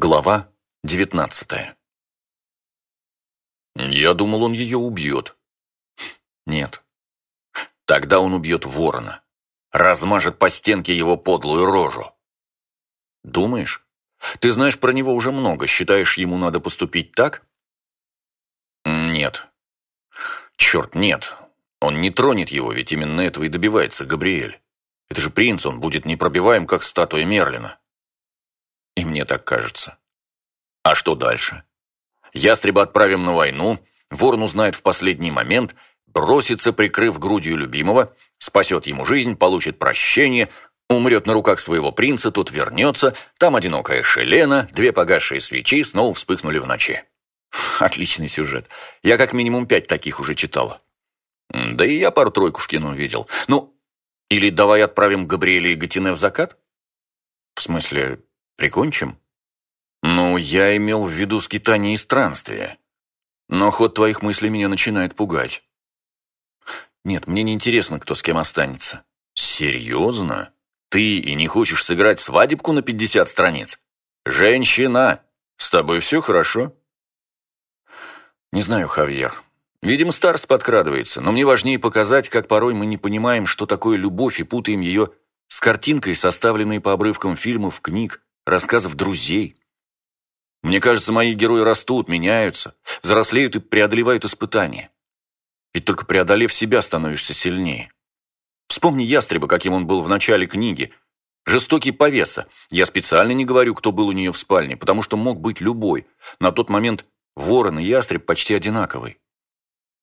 Глава девятнадцатая Я думал, он ее убьет. Нет. Тогда он убьет ворона. Размажет по стенке его подлую рожу. Думаешь? Ты знаешь про него уже много. Считаешь, ему надо поступить так? Нет. Черт, нет. Он не тронет его, ведь именно этого и добивается Габриэль. Это же принц, он будет непробиваем, как статуя Мерлина. И мне так кажется. А что дальше? Ястреба отправим на войну, ворон узнает в последний момент, бросится, прикрыв грудью любимого, спасет ему жизнь, получит прощение, умрет на руках своего принца, тут вернется, там одинокая шелена, две погасшие свечи снова вспыхнули в ночи. Отличный сюжет. Я как минимум пять таких уже читала. Да и я пару-тройку в кино видел. Ну, или давай отправим Габриэля и Гатине в закат? В смысле, Прикончим? Ну, я имел в виду скитание и странствие. Но ход твоих мыслей меня начинает пугать. Нет, мне не интересно, кто с кем останется. Серьезно? Ты и не хочешь сыграть свадебку на 50 страниц? Женщина! С тобой все хорошо? Не знаю, Хавьер. Видимо, старость подкрадывается, но мне важнее показать, как порой мы не понимаем, что такое любовь, и путаем ее с картинкой, составленной по обрывкам фильмов, книг, рассказов друзей. Мне кажется, мои герои растут, меняются, взрослеют и преодолевают испытания. Ведь только преодолев себя, становишься сильнее. Вспомни ястреба, каким он был в начале книги. Жестокий повеса. Я специально не говорю, кто был у нее в спальне, потому что мог быть любой. На тот момент ворон и ястреб почти одинаковый.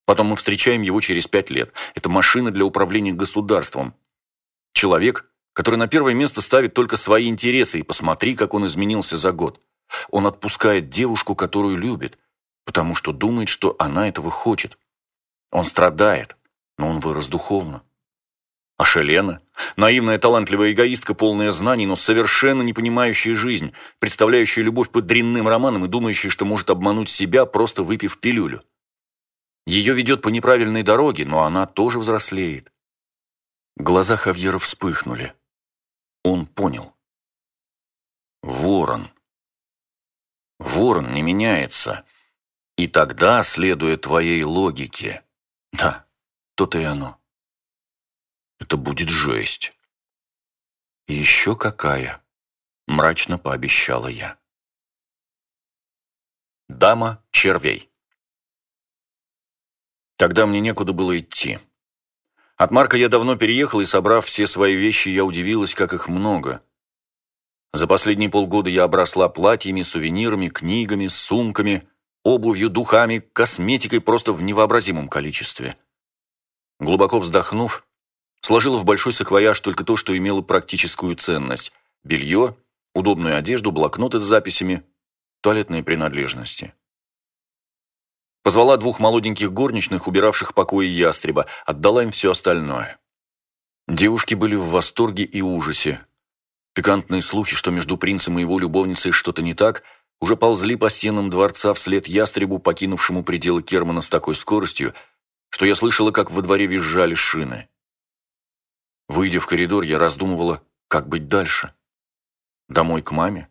Потом мы встречаем его через пять лет. Это машина для управления государством. Человек, который на первое место ставит только свои интересы, и посмотри, как он изменился за год. Он отпускает девушку, которую любит, потому что думает, что она этого хочет. Он страдает, но он вырос духовно. А Шелена? Наивная, талантливая эгоистка, полная знаний, но совершенно не понимающая жизнь, представляющая любовь под дрянным романом и думающая, что может обмануть себя, просто выпив пилюлю. Ее ведет по неправильной дороге, но она тоже взрослеет. Глаза Хавьера вспыхнули. Он понял. Ворон. Ворон не меняется. И тогда, следуя твоей логике, да, то-то и оно. Это будет жесть. еще какая, мрачно пообещала я. Дама червей. Тогда мне некуда было идти. От Марка я давно переехал, и, собрав все свои вещи, я удивилась, как их много. За последние полгода я обросла платьями, сувенирами, книгами, сумками, обувью, духами, косметикой просто в невообразимом количестве. Глубоко вздохнув, сложила в большой саквояж только то, что имело практическую ценность – белье, удобную одежду, блокноты с записями, туалетные принадлежности. Позвала двух молоденьких горничных, убиравших покои ястреба, отдала им все остальное. Девушки были в восторге и ужасе. Пикантные слухи, что между принцем и его любовницей что-то не так, уже ползли по стенам дворца вслед ястребу, покинувшему пределы Кермана с такой скоростью, что я слышала, как во дворе визжали шины. Выйдя в коридор, я раздумывала, как быть дальше. Домой к маме?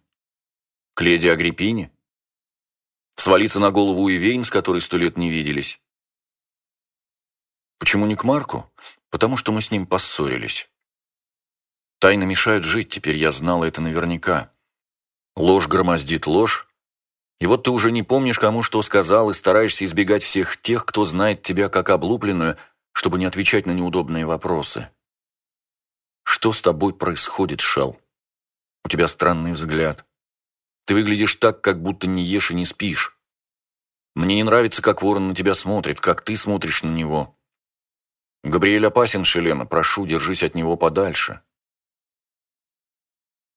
К леди Агриппине? Свалиться на голову Ивейн, с которой сто лет не виделись. Почему не к Марку? Потому что мы с ним поссорились. Тайны мешают жить, теперь я знала это наверняка. Ложь громоздит ложь, и вот ты уже не помнишь, кому что сказал, и стараешься избегать всех тех, кто знает тебя как облупленную, чтобы не отвечать на неудобные вопросы. Что с тобой происходит, Шел? У тебя странный взгляд. Ты выглядишь так, как будто не ешь и не спишь. Мне не нравится, как ворон на тебя смотрит, как ты смотришь на него. Габриэль опасен, Шелена, прошу, держись от него подальше.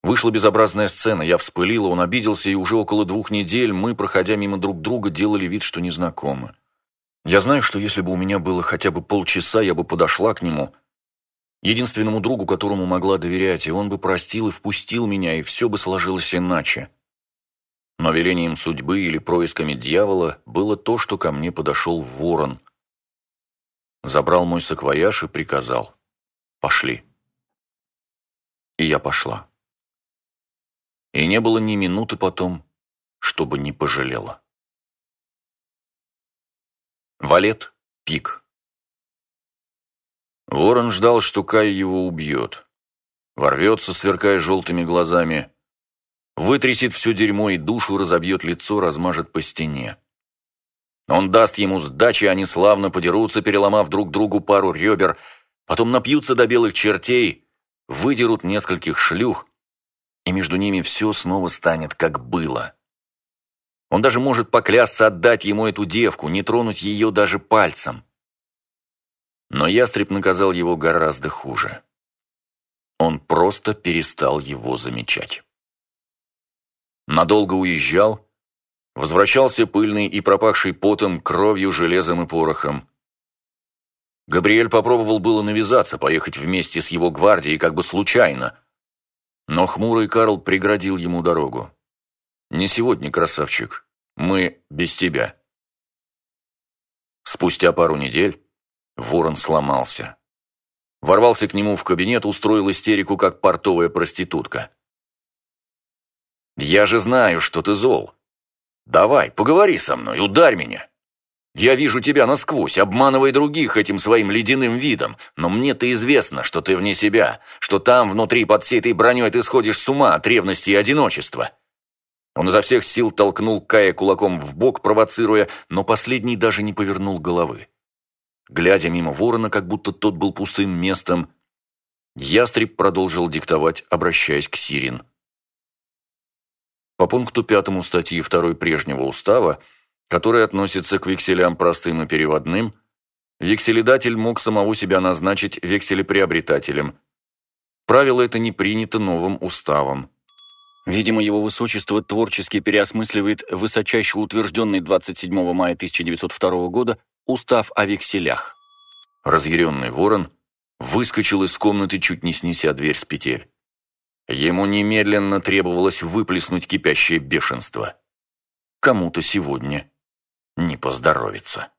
Вышла безобразная сцена, я вспылила, он обиделся, и уже около двух недель мы, проходя мимо друг друга, делали вид, что незнакомы. Я знаю, что если бы у меня было хотя бы полчаса, я бы подошла к нему, единственному другу, которому могла доверять, и он бы простил и впустил меня, и все бы сложилось иначе. Но велением судьбы или происками дьявола было то, что ко мне подошел ворон. Забрал мой саквояж и приказал «Пошли». И я пошла. И не было ни минуты потом, чтобы не пожалела. Валет Пик Ворон ждал, что Кай его убьет. Ворвется, сверкая желтыми глазами, вытрясет все дерьмо и душу разобьет лицо, размажет по стене. Он даст ему сдачи, они славно подерутся, переломав друг другу пару ребер, потом напьются до белых чертей, выдерут нескольких шлюх, и между ними все снова станет, как было. Он даже может поклясться отдать ему эту девку, не тронуть ее даже пальцем. Но ястреб наказал его гораздо хуже. Он просто перестал его замечать. Надолго уезжал, Возвращался пыльный и пропахший потом, кровью, железом и порохом. Габриэль попробовал было навязаться, поехать вместе с его гвардией как бы случайно. Но хмурый Карл преградил ему дорогу. «Не сегодня, красавчик. Мы без тебя». Спустя пару недель Ворон сломался. Ворвался к нему в кабинет, устроил истерику, как портовая проститутка. «Я же знаю, что ты зол. Давай, поговори со мной, ударь меня. Я вижу тебя насквозь, обманывай других этим своим ледяным видом, но мне-то известно, что ты вне себя, что там, внутри, под всей этой броней, ты сходишь с ума от ревности и одиночества». Он изо всех сил толкнул Кая кулаком в бок, провоцируя, но последний даже не повернул головы. Глядя мимо ворона, как будто тот был пустым местом, ястреб продолжил диктовать, обращаясь к Сирин. По пункту пятому статьи 2 прежнего устава, который относится к векселям простым и переводным, векселедатель мог самого себя назначить векселеприобретателем. Правило это не принято новым уставом. Видимо, его высочество творчески переосмысливает высочайше утвержденный 27 мая 1902 года устав о векселях. Разъяренный ворон выскочил из комнаты, чуть не снеся дверь с петель. Ему немедленно требовалось выплеснуть кипящее бешенство. Кому-то сегодня не поздоровится.